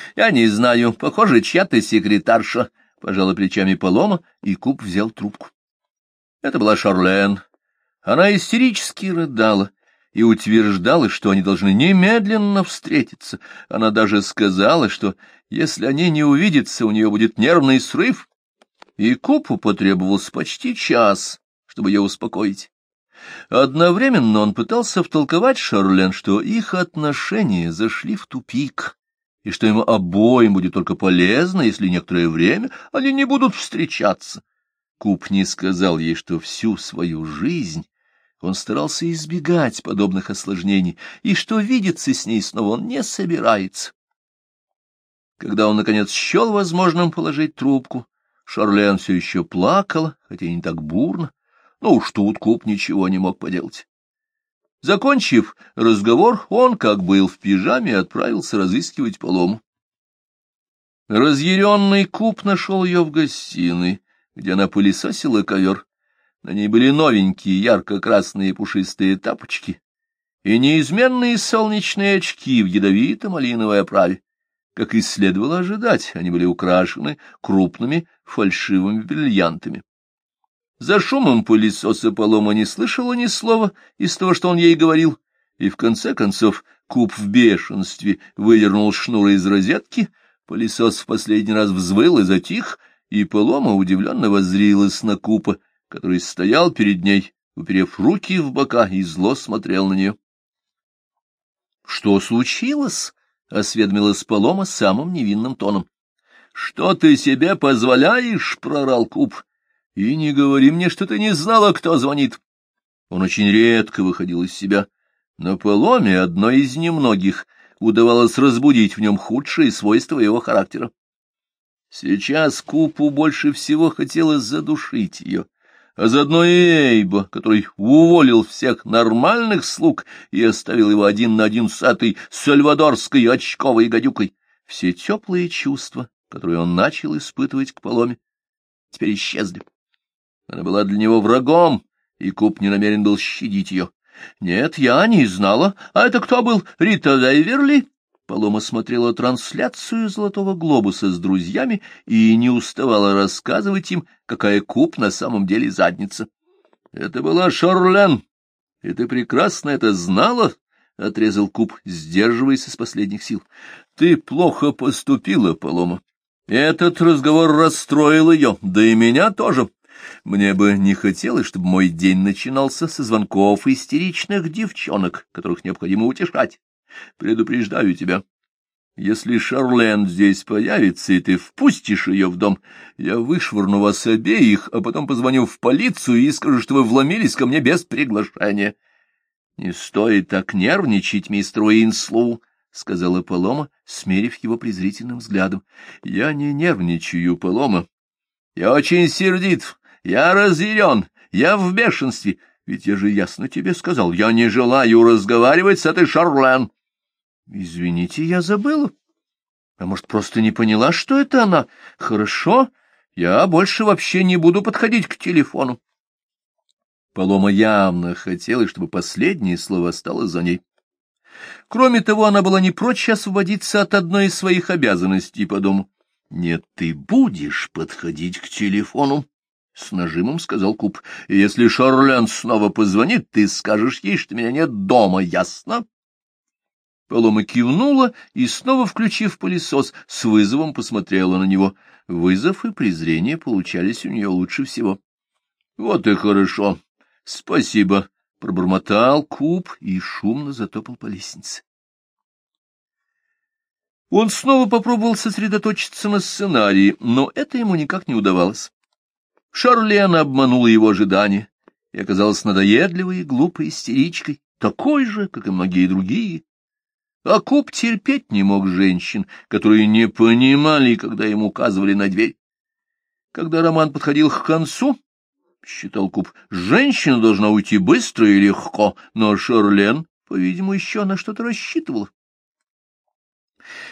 — Я не знаю, похоже, чья-то секретарша, — пожала плечами Полома, и Куб взял трубку. Это была Шарлен. Она истерически рыдала и утверждала, что они должны немедленно встретиться. Она даже сказала, что если они не увидятся, у нее будет нервный срыв. И Купу потребовался почти час, чтобы ее успокоить. Одновременно он пытался втолковать Шарлен, что их отношения зашли в тупик, и что ему обоим будет только полезно, если некоторое время они не будут встречаться. Куп не сказал ей, что всю свою жизнь он старался избегать подобных осложнений, и что видеться с ней снова он не собирается. Когда он, наконец, счел возможным положить трубку, Шарлен все еще плакала, хотя и не так бурно, но уж тут Куп ничего не мог поделать. Закончив разговор, он, как был в пижаме, отправился разыскивать полому. Разъяренный Куп нашел ее в гостиной, где она пылесосила ковер. На ней были новенькие ярко-красные пушистые тапочки и неизменные солнечные очки в ядовито-малиновой оправе. Как и следовало ожидать, они были украшены крупными фальшивыми бриллиантами. За шумом пылесоса Полома не слышала ни слова из того, что он ей говорил, и в конце концов куб в бешенстве выдернул шнур из розетки, пылесос в последний раз взвыл и затих, и Полома удивленно воззрилась на купа, который стоял перед ней, уперев руки в бока, и зло смотрел на нее. — Что случилось? — осведомилась Полома самым невинным тоном. — Что ты себе позволяешь? — прорал куб. И не говори мне, что ты не знала, кто звонит. Он очень редко выходил из себя. На поломе одной из немногих удавалось разбудить в нем худшие свойства его характера. Сейчас Купу больше всего хотелось задушить ее, а заодно и Эйба, который уволил всех нормальных слуг и оставил его один на один с этой сальвадорской очковой гадюкой. Все теплые чувства, которые он начал испытывать к поломе, теперь исчезли. Она была для него врагом, и Куб не намерен был щадить ее. — Нет, я не знала. А это кто был? Рита Вейверли? Полома смотрела трансляцию «Золотого глобуса» с друзьями и не уставала рассказывать им, какая Куб на самом деле задница. — Это была Шарлен, и ты прекрасно это знала? — отрезал Куб, сдерживаясь из последних сил. — Ты плохо поступила, Полома. Этот разговор расстроил ее, да и меня тоже. Мне бы не хотелось, чтобы мой день начинался со звонков истеричных девчонок, которых необходимо утешать. Предупреждаю тебя. Если Шарлен здесь появится, и ты впустишь ее в дом, я вышвырну вас обеих, а потом позвоню в полицию и скажу, что вы вломились ко мне без приглашения. — Не стоит так нервничать, мистер Уинслоу, — сказала Палома, смерив его презрительным взглядом. — Я не нервничаю, Палома. Я очень сердит. Я разъярен, я в бешенстве, ведь я же ясно тебе сказал, я не желаю разговаривать с этой Шарлен. Извините, я забыла. А может, просто не поняла, что это она? Хорошо, я больше вообще не буду подходить к телефону. Полома явно хотела, чтобы последнее слово осталось за ней. Кроме того, она была не прочь освободиться от одной из своих обязанностей по дому. — Нет, ты будешь подходить к телефону, — с нажимом сказал Куб. — Если Шарлен снова позвонит, ты скажешь ей, что меня нет дома, ясно? Полома кивнула и, снова включив пылесос, с вызовом посмотрела на него. Вызов и презрение получались у нее лучше всего. — Вот и хорошо. Спасибо, — пробормотал Куб и шумно затопал по лестнице. Он снова попробовал сосредоточиться на сценарии, но это ему никак не удавалось. Шарлен обманула его ожидания и оказалась надоедливой и глупой истеричкой, такой же, как и многие другие. А Куб терпеть не мог женщин, которые не понимали, когда им указывали на дверь. Когда роман подходил к концу, считал Куб, женщина должна уйти быстро и легко, но Шарлен, по-видимому, еще на что-то рассчитывала.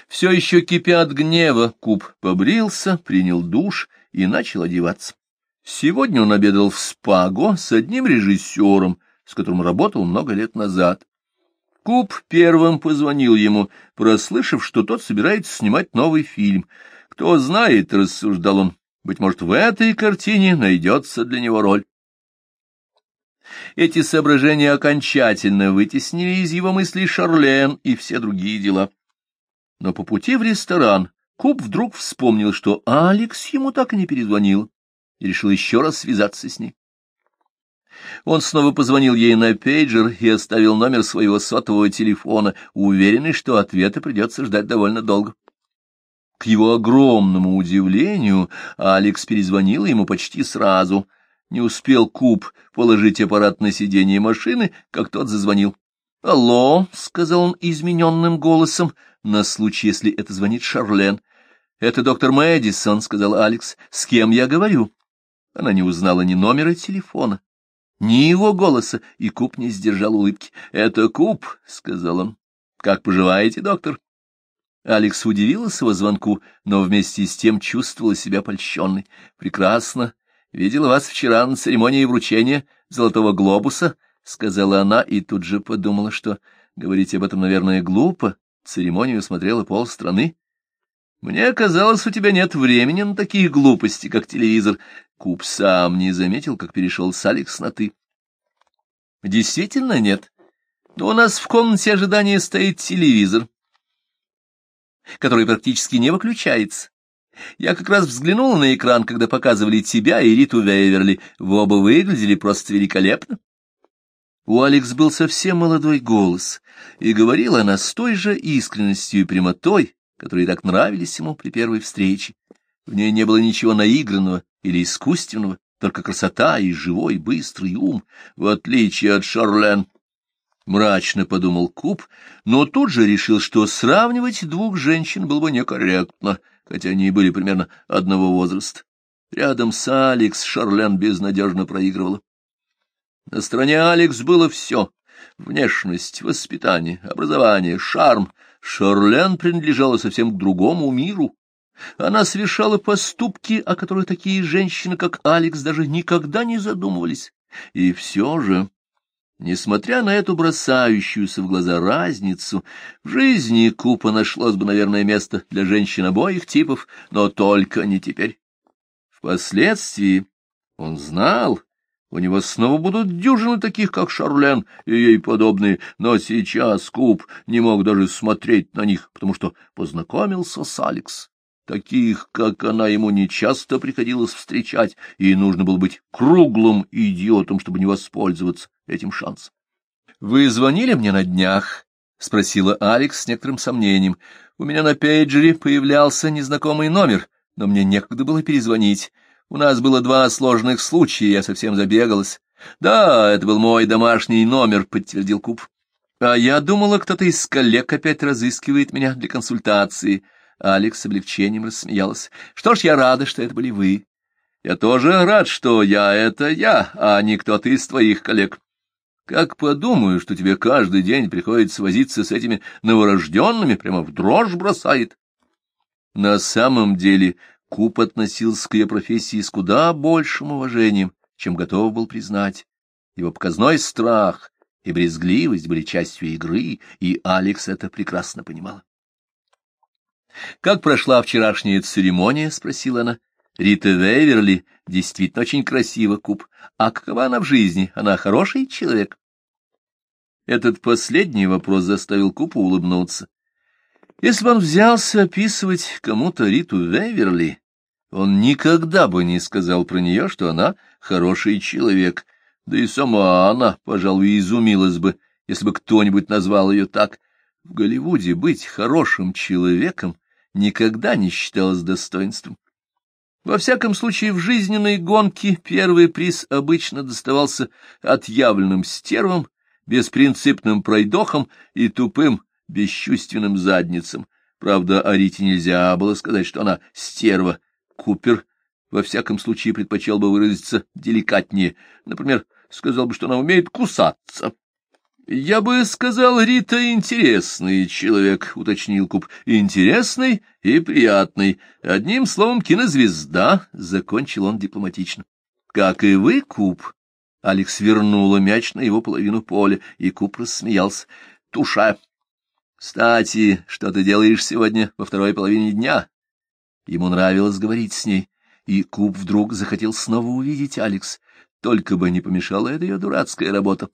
Все еще кипя от гнева, Куб побрился, принял душ и начал одеваться. Сегодня он обедал в Спаго с одним режиссером, с которым работал много лет назад. Куб первым позвонил ему, прослышав, что тот собирается снимать новый фильм. Кто знает, — рассуждал он, — быть может, в этой картине найдется для него роль. Эти соображения окончательно вытеснили из его мыслей Шарлен и все другие дела. Но по пути в ресторан Куб вдруг вспомнил, что Алекс ему так и не перезвонил, и решил еще раз связаться с ней. Он снова позвонил ей на пейджер и оставил номер своего сотового телефона, уверенный, что ответа придется ждать довольно долго. К его огромному удивлению Алекс перезвонила ему почти сразу. Не успел Куб положить аппарат на сиденье машины, как тот зазвонил. — Алло, — сказал он измененным голосом, на случай, если это звонит Шарлен. — Это доктор Мэдисон, — сказал Алекс. — С кем я говорю? Она не узнала ни номера телефона, ни его голоса, и Куб не сдержал улыбки. — Это Куб, — сказал он. — Как поживаете, доктор? Алекс удивился его звонку, но вместе с тем чувствовала себя польщенной. — Прекрасно. Видела вас вчера на церемонии вручения Золотого Глобуса, — сказала она, и тут же подумала, что говорить об этом, наверное, глупо. Церемонию смотрела полстраны. Мне казалось, у тебя нет времени на такие глупости, как телевизор. Куб сам не заметил, как перешел с Алекс на «ты». Действительно нет. Но у нас в комнате ожидания стоит телевизор, который практически не выключается. Я как раз взглянула на экран, когда показывали тебя и Риту Вейверли. Вы оба выглядели просто великолепно. У Алекс был совсем молодой голос, и говорила она с той же искренностью и прямотой, которые так нравились ему при первой встрече. В ней не было ничего наигранного или искусственного, только красота и живой, быстрый ум, в отличие от Шарлен. Мрачно подумал Куб, но тут же решил, что сравнивать двух женщин было бы некорректно, хотя они и были примерно одного возраста. Рядом с Алекс Шарлен безнадежно проигрывала. На стороне Алекс было все — внешность, воспитание, образование, шарм. Шарлен принадлежала совсем к другому миру. Она совершала поступки, о которых такие женщины, как Алекс, даже никогда не задумывались. И все же... Несмотря на эту бросающуюся в глаза разницу, в жизни Купа нашлось бы, наверное, место для женщин обоих типов, но только не теперь. Впоследствии он знал, у него снова будут дюжины таких, как Шарлен и ей подобные, но сейчас Куп не мог даже смотреть на них, потому что познакомился с Алекс. Таких, как она, ему нечасто приходилось встречать, и нужно было быть круглым идиотом, чтобы не воспользоваться этим шансом. — Вы звонили мне на днях? — спросила Алекс с некоторым сомнением. — У меня на пейджере появлялся незнакомый номер, но мне некогда было перезвонить. У нас было два сложных случая, я совсем забегалась. — Да, это был мой домашний номер, — подтвердил Куб. — А я думала, кто-то из коллег опять разыскивает меня для консультации. — Алекс с облегчением рассмеялась. — Что ж, я рада, что это были вы. Я тоже рад, что я — это я, а не кто-то из твоих коллег. Как подумаю, что тебе каждый день приходится возиться с этими новорожденными, прямо в дрожь бросает. На самом деле Куб относился к ее профессии с куда большим уважением, чем готов был признать. Его показной страх и брезгливость были частью игры, и Алекс это прекрасно понимала. — Как прошла вчерашняя церемония? — спросила она. — Рита Вейверли действительно очень красива, Куб. А какова она в жизни? Она хороший человек? Этот последний вопрос заставил Купа улыбнуться. Если бы он взялся описывать кому-то Риту Вейверли, он никогда бы не сказал про нее, что она хороший человек. Да и сама она, пожалуй, изумилась бы, если бы кто-нибудь назвал ее так. В Голливуде быть хорошим человеком никогда не считалось достоинством. Во всяком случае, в жизненной гонке первый приз обычно доставался отъявленным стервам, беспринципным пройдохам и тупым, бесчувственным задницам. Правда, о Рите нельзя было сказать, что она стерва. Купер, во всяком случае, предпочел бы выразиться деликатнее. Например, сказал бы, что она умеет кусаться. Я бы сказал, Рита интересный человек, — уточнил Куб. Интересный и приятный. Одним словом, кинозвезда, — закончил он дипломатично. Как и вы, Куб. Алекс вернула мяч на его половину поля, и Куб рассмеялся. туше. Кстати, что ты делаешь сегодня во второй половине дня? Ему нравилось говорить с ней, и Куб вдруг захотел снова увидеть Алекс, только бы не помешала эта ее дурацкая работа.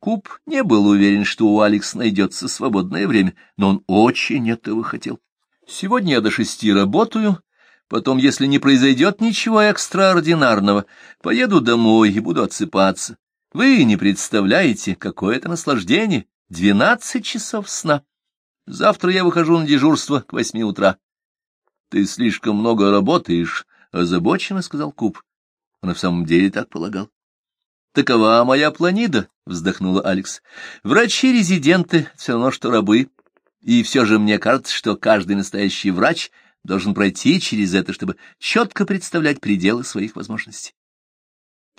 Куб не был уверен, что у Алекс найдется свободное время, но он очень этого хотел. Сегодня я до шести работаю, потом, если не произойдет ничего экстраординарного, поеду домой и буду отсыпаться. Вы не представляете, какое это наслаждение — двенадцать часов сна. Завтра я выхожу на дежурство к восьми утра. — Ты слишком много работаешь, — озабоченно сказал Куб. Он в самом деле так полагал. — Такова моя планида, — вздохнула Алекс. — Врачи-резиденты все равно, что рабы. И все же мне кажется, что каждый настоящий врач должен пройти через это, чтобы четко представлять пределы своих возможностей.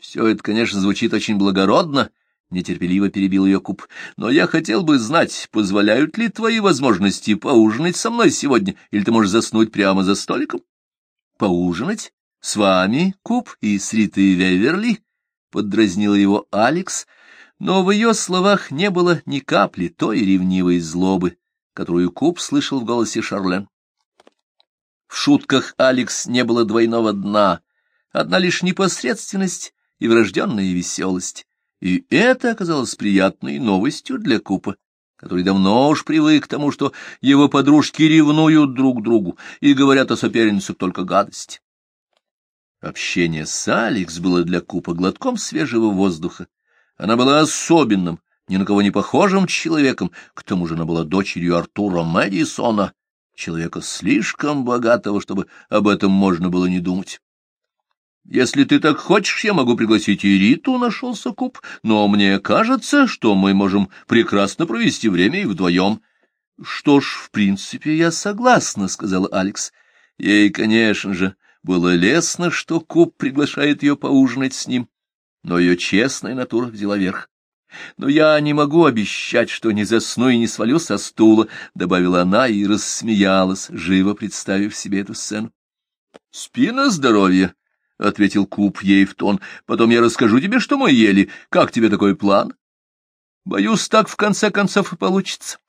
Все это, конечно, звучит очень благородно, — нетерпеливо перебил ее Куб. — Но я хотел бы знать, позволяют ли твои возможности поужинать со мной сегодня, или ты можешь заснуть прямо за столиком? — Поужинать? С вами, Куб, и с Ритой Веверли? — поддразнила его Алекс, но в ее словах не было ни капли той ревнивой злобы, которую Куб слышал в голосе Шарлен. В шутках Алекс не было двойного дна, одна лишь непосредственность и врожденная веселость. И это оказалось приятной новостью для Купа, который давно уж привык к тому, что его подружки ревнуют друг другу и говорят о соперницах только гадость. Общение с Алекс было для Купа глотком свежего воздуха. Она была особенным, ни на кого не похожим человеком, к тому же она была дочерью Артура Мэдисона, человека слишком богатого, чтобы об этом можно было не думать. Если ты так хочешь, я могу пригласить и Риту, — нашелся Куб, — но мне кажется, что мы можем прекрасно провести время и вдвоем. — Что ж, в принципе, я согласна, — сказала Алекс. Ей, конечно же, было лестно, что Куб приглашает ее поужинать с ним, но ее честная натура взяла верх. «Но я не могу обещать, что не засну и не свалю со стула», — добавила она и рассмеялась, живо представив себе эту сцену. «Спина здоровья», — ответил Куб ей в тон. — Потом я расскажу тебе, что мы ели. Как тебе такой план? — Боюсь, так в конце концов и получится.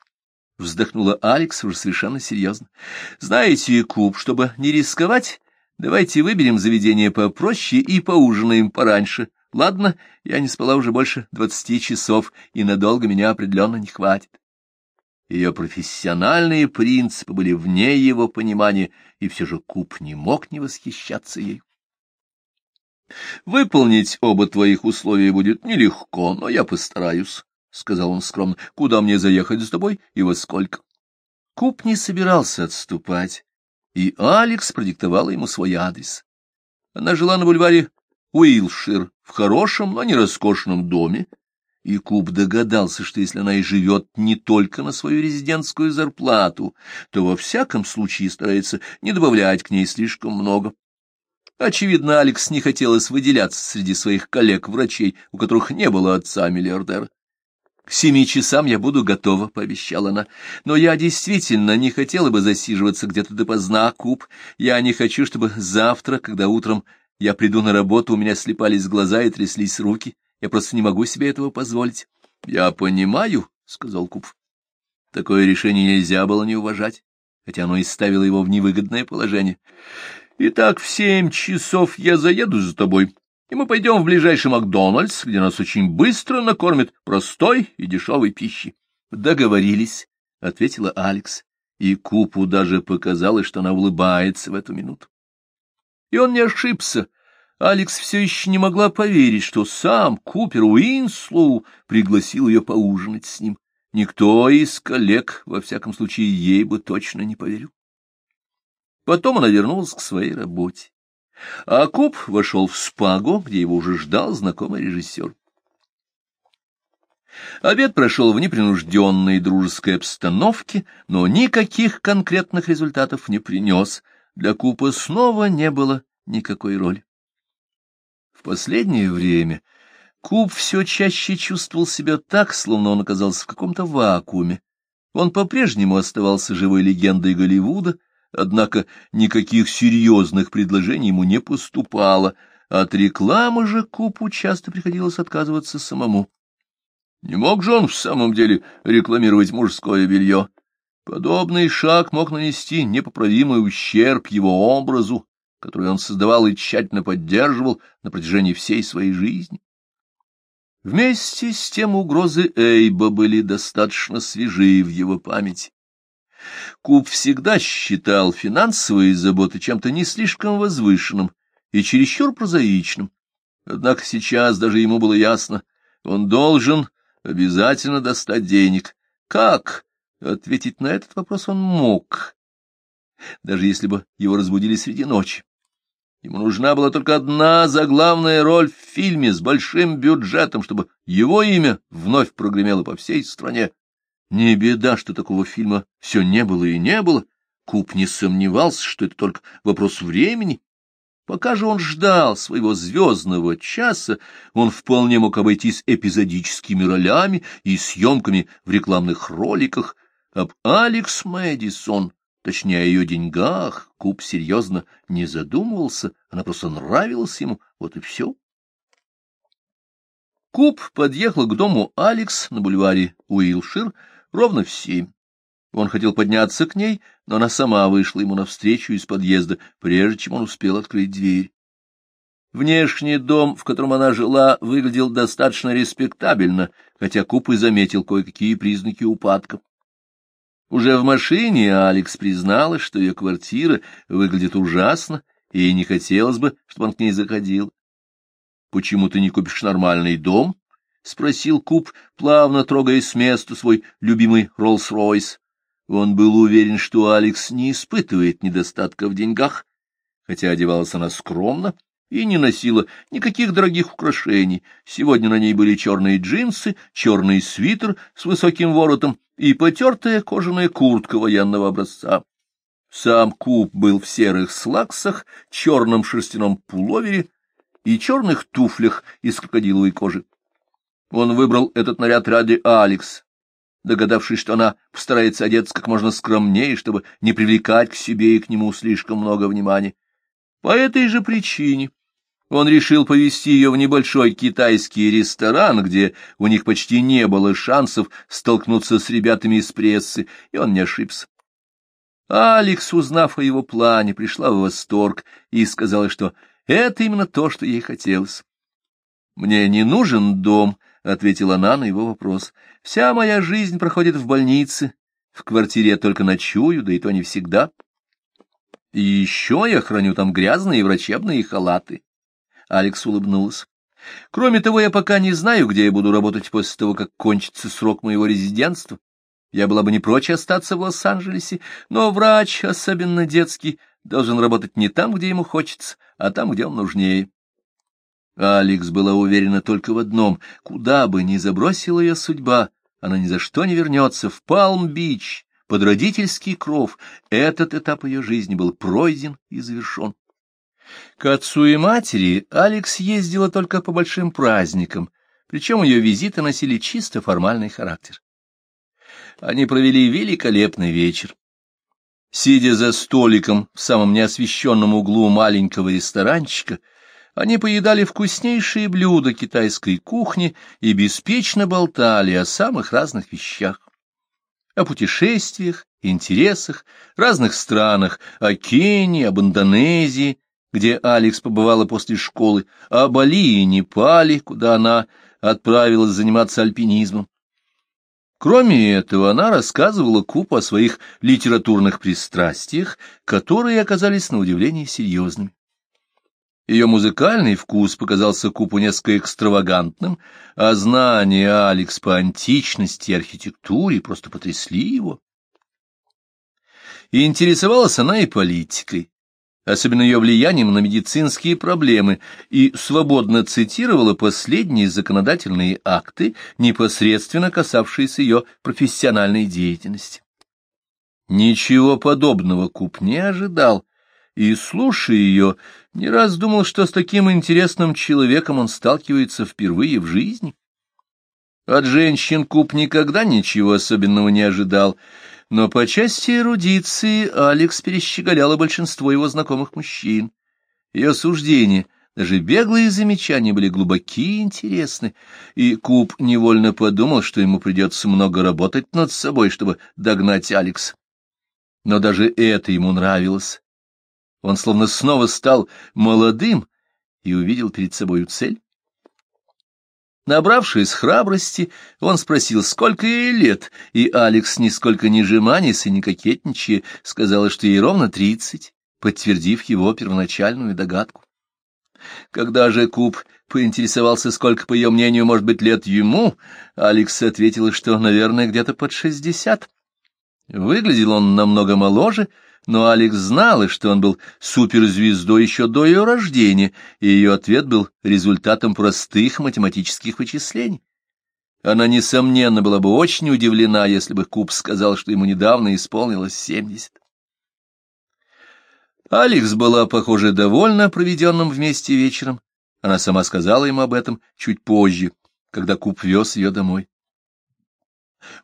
Вздохнула Алекс уже совершенно серьезно. — Знаете, Куб, чтобы не рисковать, давайте выберем заведение попроще и поужинаем пораньше. Ладно, я не спала уже больше двадцати часов, и надолго меня определенно не хватит. Ее профессиональные принципы были вне его понимания, и все же Куб не мог не восхищаться ей. Выполнить оба твоих условия будет нелегко, но я постараюсь, — сказал он скромно. — Куда мне заехать с тобой и во сколько? Куб не собирался отступать, и Алекс продиктовала ему свой адрес. Она жила на бульваре Уилшир, в хорошем, но не роскошном доме, и Куб догадался, что если она и живет не только на свою резидентскую зарплату, то во всяком случае старается не добавлять к ней слишком много. Очевидно, Алекс не хотелось выделяться среди своих коллег-врачей, у которых не было отца-миллиардера. «К семи часам я буду готова», — пообещала она. «Но я действительно не хотела бы засиживаться где-то допоздна, Куб. Я не хочу, чтобы завтра, когда утром я приду на работу, у меня слепались глаза и тряслись руки. Я просто не могу себе этого позволить». «Я понимаю», — сказал Куб. Такое решение нельзя было не уважать, хотя оно и ставило его в невыгодное положение. Итак, в семь часов я заеду за тобой, и мы пойдем в ближайший Макдональдс, где нас очень быстро накормят простой и дешевой пищей. — Договорились, — ответила Алекс, и Купу даже показалось, что она улыбается в эту минуту. И он не ошибся. Алекс все еще не могла поверить, что сам Купер Уинслоу пригласил ее поужинать с ним. Никто из коллег, во всяком случае, ей бы точно не поверил. Потом она вернулась к своей работе. А Куб вошел в спагу, где его уже ждал знакомый режиссер. Обед прошел в непринужденной дружеской обстановке, но никаких конкретных результатов не принес. Для Купа снова не было никакой роли. В последнее время Куб все чаще чувствовал себя так, словно он оказался в каком-то вакууме. Он по-прежнему оставался живой легендой Голливуда, Однако никаких серьезных предложений ему не поступало, от рекламы же Купу часто приходилось отказываться самому. Не мог же он в самом деле рекламировать мужское белье? Подобный шаг мог нанести непоправимый ущерб его образу, который он создавал и тщательно поддерживал на протяжении всей своей жизни. Вместе с тем угрозы Эйба были достаточно свежие в его памяти. Куб всегда считал финансовые заботы чем-то не слишком возвышенным и чересчур прозаичным. Однако сейчас даже ему было ясно, он должен обязательно достать денег. Как? Ответить на этот вопрос он мог, даже если бы его разбудили среди ночи. Ему нужна была только одна заглавная роль в фильме с большим бюджетом, чтобы его имя вновь прогремело по всей стране. Не беда, что такого фильма все не было и не было. Куб не сомневался, что это только вопрос времени. Пока же он ждал своего звездного часа, он вполне мог обойтись эпизодическими ролями и съемками в рекламных роликах. Об Алекс Мэдисон Точнее, о ее деньгах Куб серьезно не задумывался, она просто нравилась ему, вот и все. Куб подъехал к дому Алекс на бульваре Уилшир ровно в семь. Он хотел подняться к ней, но она сама вышла ему навстречу из подъезда, прежде чем он успел открыть дверь. Внешний дом, в котором она жила, выглядел достаточно респектабельно, хотя Куб и заметил кое-какие признаки упадка. Уже в машине Алекс признала, что ее квартира выглядит ужасно, и ей не хотелось бы, чтобы он к ней заходил. — Почему ты не купишь нормальный дом? — спросил Куб, плавно трогая с места свой любимый Роллс-Ройс. Он был уверен, что Алекс не испытывает недостатка в деньгах, хотя одевалась она скромно и не носила никаких дорогих украшений. Сегодня на ней были черные джинсы, черный свитер с высоким воротом и потертая кожаная куртка военного образца. Сам Куб был в серых слаксах, черном шерстяном пуловере и черных туфлях из крокодиловой кожи. Он выбрал этот наряд ради Алекс, догадавшись, что она постарается одеться как можно скромнее, чтобы не привлекать к себе и к нему слишком много внимания. По этой же причине он решил повести ее в небольшой китайский ресторан, где у них почти не было шансов столкнуться с ребятами из прессы, и он не ошибся. Алекс, узнав о его плане, пришла в восторг и сказала, что это именно то, что ей хотелось. «Мне не нужен дом», — ответила она на его вопрос. «Вся моя жизнь проходит в больнице. В квартире я только ночую, да и то не всегда. И еще я храню там грязные врачебные халаты». Алекс улыбнулась. Кроме того, я пока не знаю, где я буду работать после того, как кончится срок моего резидентства. Я была бы не прочь остаться в Лос-Анджелесе, но врач, особенно детский, должен работать не там, где ему хочется, а там, где он нужнее. Алекс была уверена только в одном — куда бы ни забросила ее судьба, она ни за что не вернется в Палм-Бич, под родительский кров. Этот этап ее жизни был пройден и завершен. К отцу и матери Алекс ездила только по большим праздникам, причем ее визиты носили чисто формальный характер. Они провели великолепный вечер. Сидя за столиком в самом неосвещенном углу маленького ресторанчика, они поедали вкуснейшие блюда китайской кухни и беспечно болтали о самых разных вещах. О путешествиях, интересах, разных странах, о Кении, об Индонезии, где Алекс побывала после школы, а Бали и Непале, куда она отправилась заниматься альпинизмом. Кроме этого, она рассказывала Купу о своих литературных пристрастиях, которые оказались на удивление серьезными. Ее музыкальный вкус показался Купу несколько экстравагантным, а знания Алекс по античности и архитектуре просто потрясли его. И интересовалась она и политикой особенно ее влиянием на медицинские проблемы, и свободно цитировала последние законодательные акты, непосредственно касавшиеся ее профессиональной деятельности. Ничего подобного Куб не ожидал, и, слушая ее, не раз думал, что с таким интересным человеком он сталкивается впервые в жизни. От женщин Куб никогда ничего особенного не ожидал, но по части эрудиции Алекс перещеголяла большинство его знакомых мужчин. Ее суждения даже беглые замечания были глубоки и интересны, и Куб невольно подумал, что ему придется много работать над собой, чтобы догнать Алекс. Но даже это ему нравилось. Он словно снова стал молодым и увидел перед собою цель. Набравшись храбрости, он спросил, сколько ей лет, и Алекс, нисколько не жеманясь и не кокетничая, сказала, что ей ровно тридцать, подтвердив его первоначальную догадку. Когда же Куб поинтересовался, сколько, по ее мнению, может быть лет ему, Алекс ответила, что, наверное, где-то под шестьдесят. Выглядел он намного моложе, но Алекс знала, что он был суперзвездой еще до ее рождения, и ее ответ был результатом простых математических вычислений. Она, несомненно, была бы очень удивлена, если бы Куб сказал, что ему недавно исполнилось семьдесят. Алекс была, похоже, довольна проведенным вместе вечером. Она сама сказала ему об этом чуть позже, когда Куб вез ее домой.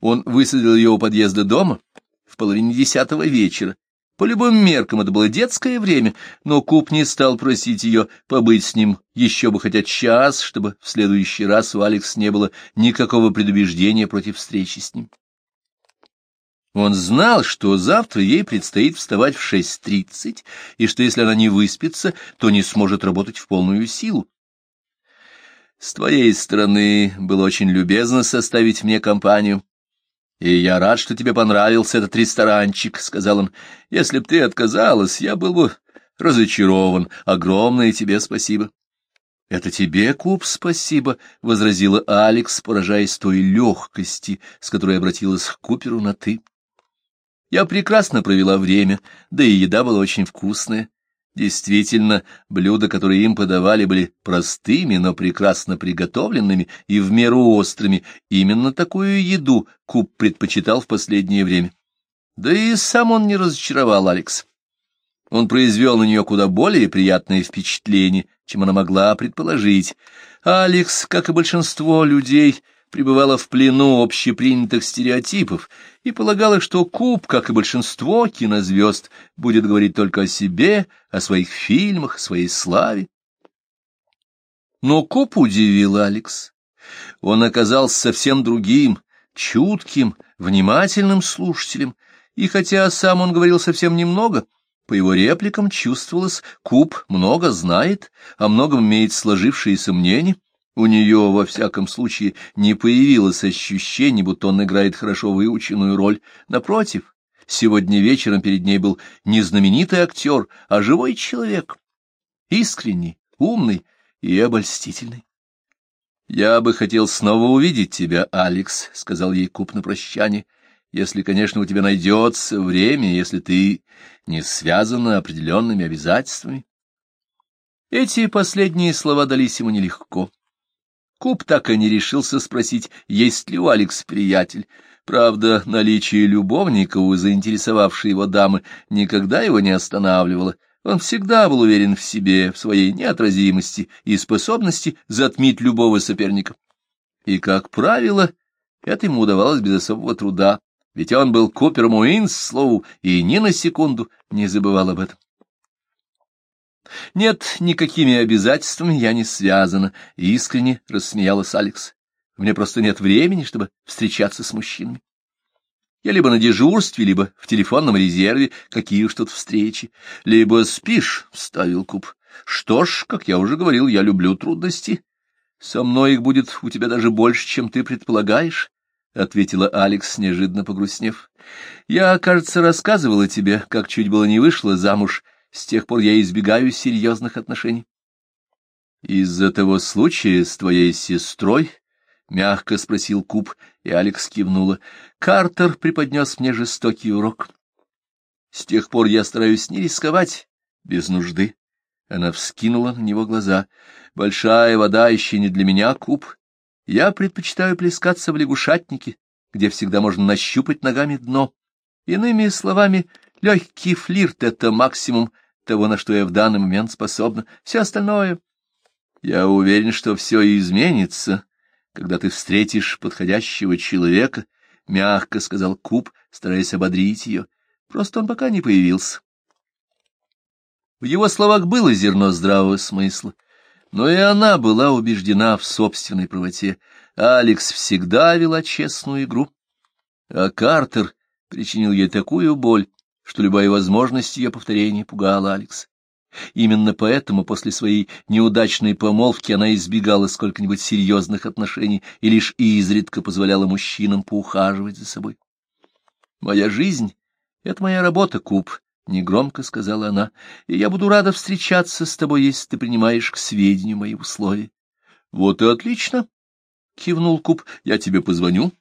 Он высадил ее у подъезда дома в половине десятого вечера. По любым меркам это было детское время, но Куб не стал просить ее побыть с ним еще бы хотя час, чтобы в следующий раз у Алекс не было никакого предубеждения против встречи с ним. Он знал, что завтра ей предстоит вставать в шесть тридцать, и что если она не выспится, то не сможет работать в полную силу. С твоей стороны было очень любезно составить мне компанию. И я рад, что тебе понравился этот ресторанчик, — сказал он. Если б ты отказалась, я был бы разочарован. Огромное тебе спасибо. — Это тебе, Куб, спасибо, — возразила Алекс, поражаясь той легкости, с которой обратилась к Куперу на «ты». Я прекрасно провела время, да и еда была очень вкусная. Действительно, блюда, которые им подавали, были простыми, но прекрасно приготовленными и в меру острыми. Именно такую еду Куб предпочитал в последнее время. Да и сам он не разочаровал Алекс. Он произвел на нее куда более приятное впечатление, чем она могла предположить. Алекс, как и большинство людей, — пребывала в плену общепринятых стереотипов и полагала, что Куб, как и большинство кинозвезд, будет говорить только о себе, о своих фильмах, о своей славе. Но Куб удивил Алекс. Он оказался совсем другим, чутким, внимательным слушателем, и хотя сам он говорил совсем немного, по его репликам чувствовалось, Куб много знает, о многом имеет сложившиеся мнения, у нее, во всяком случае, не появилось ощущение, будто он играет хорошо выученную роль. Напротив, сегодня вечером перед ней был не знаменитый актер, а живой человек, искренний, умный и обольстительный. — Я бы хотел снова увидеть тебя, Алекс, — сказал ей Куб на прощание, — если, конечно, у тебя найдется время, если ты не связана определенными обязательствами. Эти последние слова дались ему нелегко. Куб так и не решился спросить, есть ли у Алекс приятель. Правда, наличие любовника у заинтересовавшей его дамы никогда его не останавливало. Он всегда был уверен в себе, в своей неотразимости и способности затмить любого соперника. И, как правило, это ему удавалось без особого труда, ведь он был Купером Уинслоу и ни на секунду не забывал об этом. — Нет, никакими обязательствами я не связана, — искренне рассмеялась Алекс. — Мне просто нет времени, чтобы встречаться с мужчинами. Я либо на дежурстве, либо в телефонном резерве, какие уж тут встречи. Либо спишь, — вставил Куб. Что ж, как я уже говорил, я люблю трудности. Со мной их будет у тебя даже больше, чем ты предполагаешь, — ответила Алекс, неожиданно погрустнев. Я, кажется, рассказывала тебе, как чуть было не вышла замуж, — с тех пор я избегаю серьезных отношений. — Из-за того случая с твоей сестрой? — мягко спросил Куб, и Алекс кивнула. — Картер преподнес мне жестокий урок. С тех пор я стараюсь не рисковать, без нужды. Она вскинула на него глаза. Большая вода еще не для меня, Куб. Я предпочитаю плескаться в лягушатнике, где всегда можно нащупать ногами дно. Иными словами, легкий флирт — это максимум, того, на что я в данный момент способна. Все остальное... Я уверен, что все изменится, когда ты встретишь подходящего человека, — мягко сказал Куб, стараясь ободрить ее. Просто он пока не появился. В его словах было зерно здравого смысла. Но и она была убеждена в собственной правоте. Алекс всегда вела честную игру. А Картер причинил ей такую боль, что любая возможность ее повторения пугала Алекс. Именно поэтому после своей неудачной помолвки она избегала сколько-нибудь серьезных отношений и лишь изредка позволяла мужчинам поухаживать за собой. «Моя жизнь — это моя работа, Куб», — негромко сказала она, — «и я буду рада встречаться с тобой, если ты принимаешь к сведению мои условия». «Вот и отлично», — кивнул Куб, — «я тебе позвоню».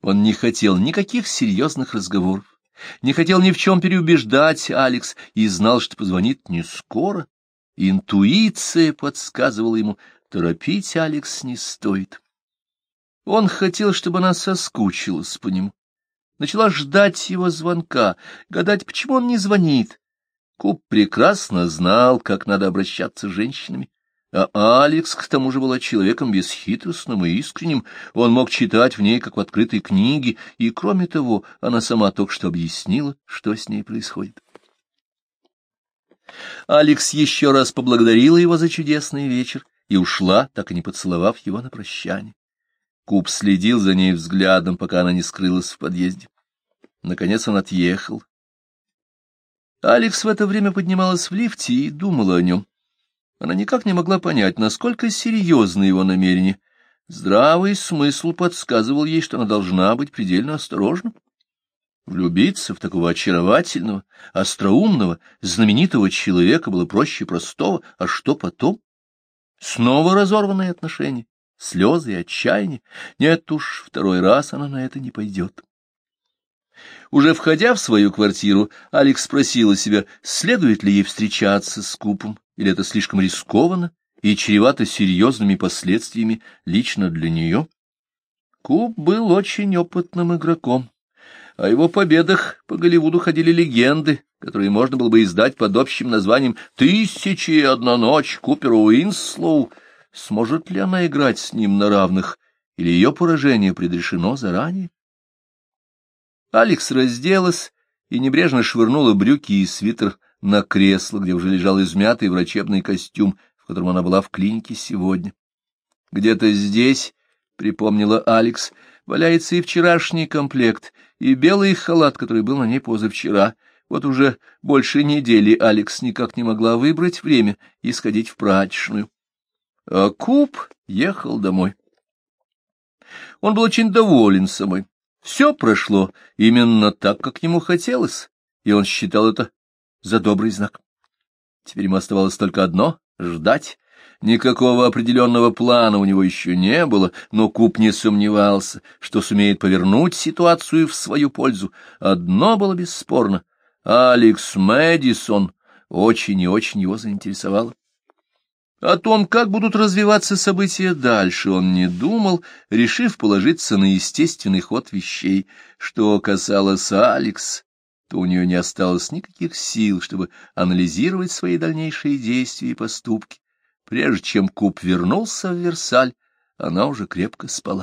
Он не хотел никаких серьезных разговоров не хотел ни в чем переубеждать Алекс и знал, что позвонит не скоро. Интуиция подсказывала ему, торопить Алекс не стоит. Он хотел, чтобы она соскучилась по нему. Начала ждать его звонка, гадать, почему он не звонит. Куб прекрасно знал, как надо обращаться с женщинами. А Алекс, к тому же, была человеком бесхитростным и искренним, он мог читать в ней, как в открытой книге, и, кроме того, она сама только что объяснила, что с ней происходит. Алекс еще раз поблагодарила его за чудесный вечер и ушла, так и не поцеловав его на прощание. Куб следил за ней взглядом, пока она не скрылась в подъезде. Наконец он отъехал. Алекс в это время поднималась в лифте и думала о нем. Она никак не могла понять, насколько серьезны его намерения. Здравый смысл подсказывал ей, что она должна быть предельно осторожна. Влюбиться в такого очаровательного, остроумного, знаменитого человека было проще простого, а что потом? Снова разорванные отношения, слезы и отчаяние. Нет уж, второй раз она на это не пойдет. Уже входя в свою квартиру, Алекс спросила себя, следует ли ей встречаться с Купом или это слишком рискованно и чревато серьезными последствиями лично для нее? Куп был очень опытным игроком. О его победах по Голливуду ходили легенды, которые можно было бы издать под общим названием «Тысяча и одна ночь» Купера Уинслоу. Сможет ли она играть с ним на равных, или ее поражение предрешено заранее? Алекс разделась и небрежно швырнула брюки и свитер на кресло, где уже лежал измятый врачебный костюм, в котором она была в клинике сегодня. Где-то здесь, — припомнила Алекс, — валяется и вчерашний комплект, и белый халат, который был на ней позавчера. Вот уже больше недели Алекс никак не могла выбрать время и сходить в прачечную. А Куб ехал домой. Он был очень доволен собой. Все прошло именно так, как ему хотелось, и он считал это за добрый знак. Теперь ему оставалось только одно — ждать. Никакого определенного плана у него еще не было, но Куб не сомневался, что сумеет повернуть ситуацию в свою пользу. Одно было бесспорно — Алекс Мэдисон очень и очень его заинтересовало. О том, как будут развиваться события дальше, он не думал, решив положиться на естественный ход вещей. Что касалось Алекс, то у нее не осталось никаких сил, чтобы анализировать свои дальнейшие действия и поступки. Прежде чем Куб вернулся в Версаль, она уже крепко спала.